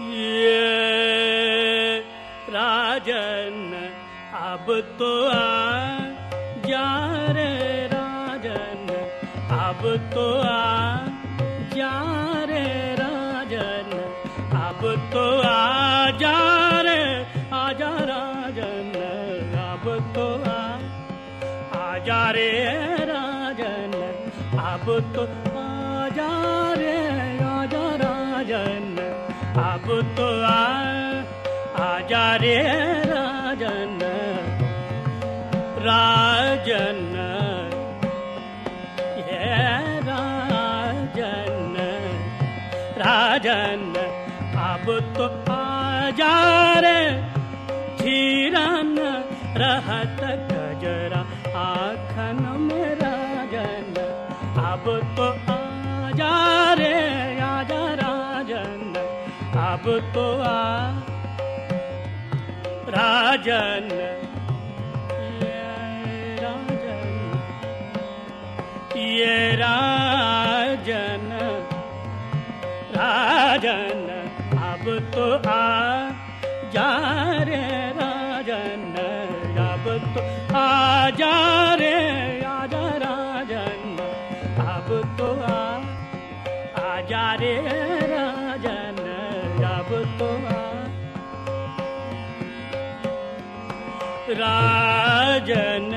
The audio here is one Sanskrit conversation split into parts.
ये राजन अब तो आ जा रे राजन, अब तो आ जा रे राजन, अब तो आ जा रे आजा राजन, अब तो आ आजा रे राजन, अब तो अब तो आ आजा रे राजन राजन। ये राजन राजन, अब तो आजा रे धीरन रहत गजरा आखन अब तो आ, राजन। ये राजन। ये राजन। राजन, अब तो आ, जा रे राजन। अब तो आ, जा राजन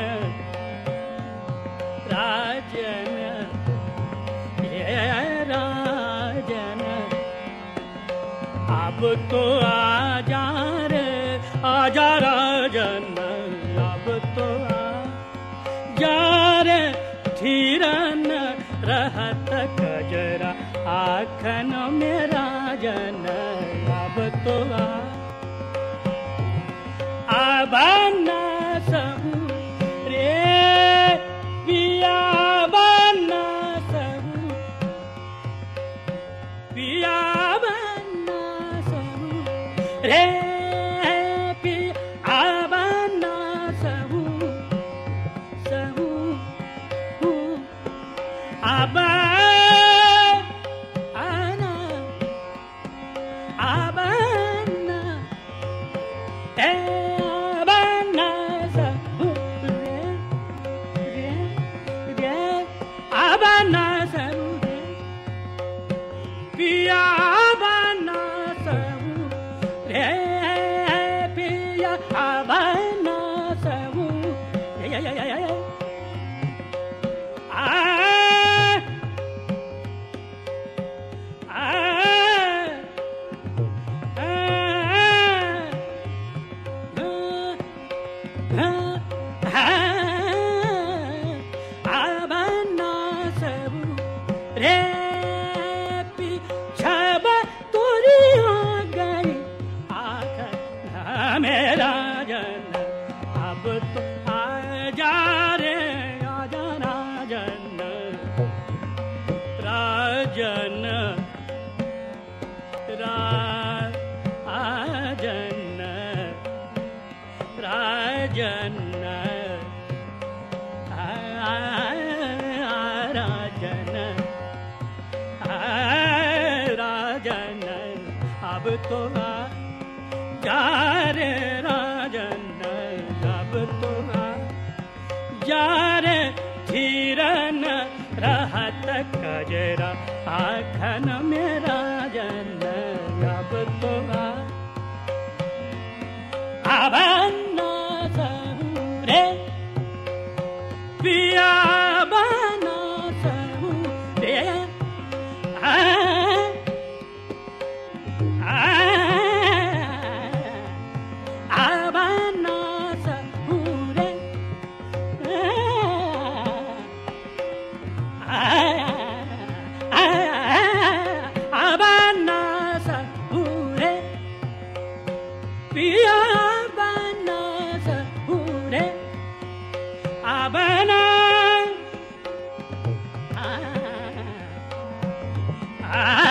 राजन ये राजन अब तो आजा राजन अब तो आ जा रे धीरन रहत गजरा आखन में राजन अब तो आ Abba. राजन राजन राजन राजन राजन अब तो आ जा राजन अब जा cayera, ajá no me Ah!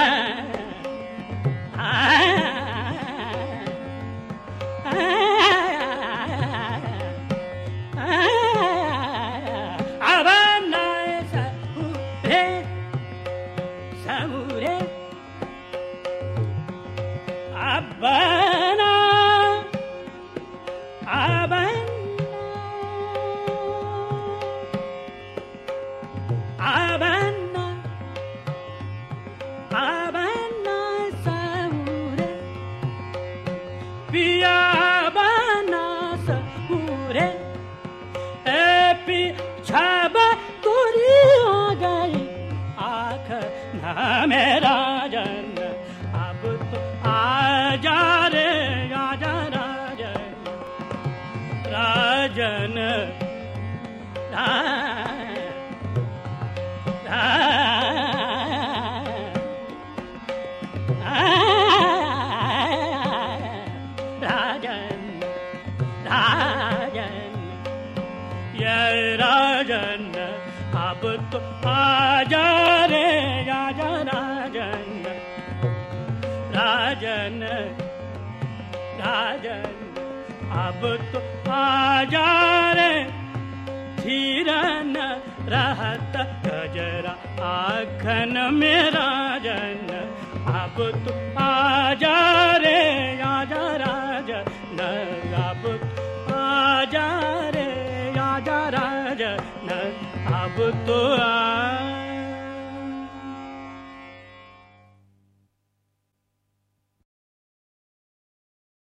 राजन राजन राजन। अब तो आजा रे धीरन रहत गजरा आखन में राजन। अब तो आजा रे आजा राजन अब तो आजा रे आजा राजन अब तो आ